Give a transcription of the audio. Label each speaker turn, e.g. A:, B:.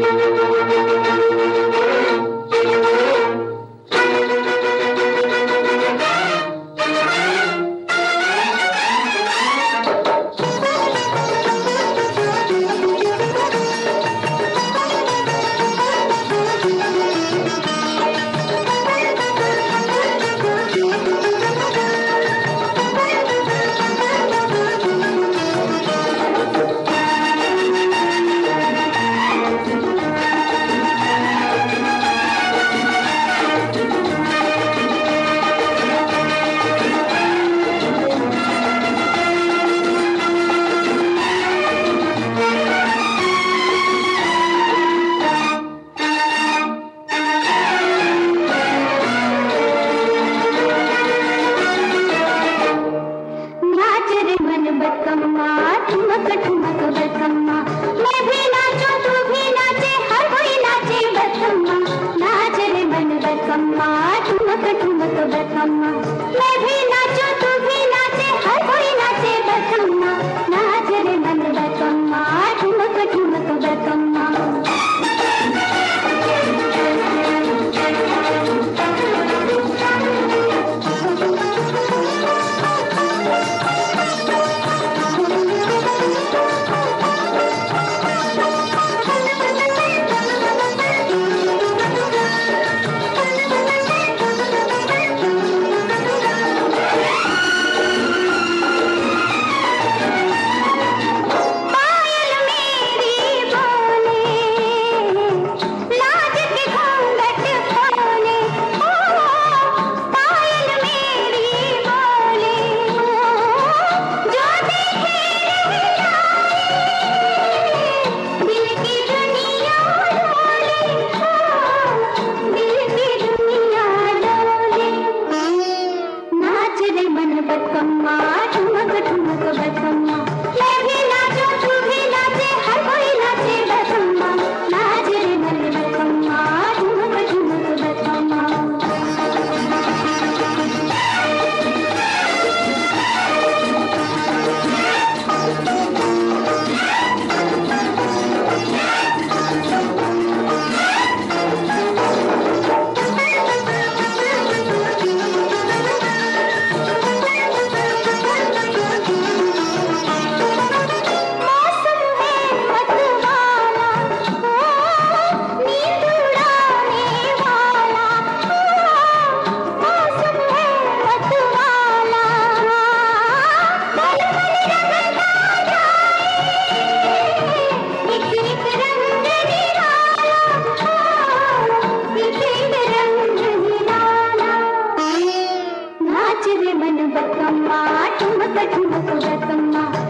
A: Thank you. ठुमक कम्मा ठुमक ठुमक बज। मन बसम्मा चुमक चुमक रसम्मा।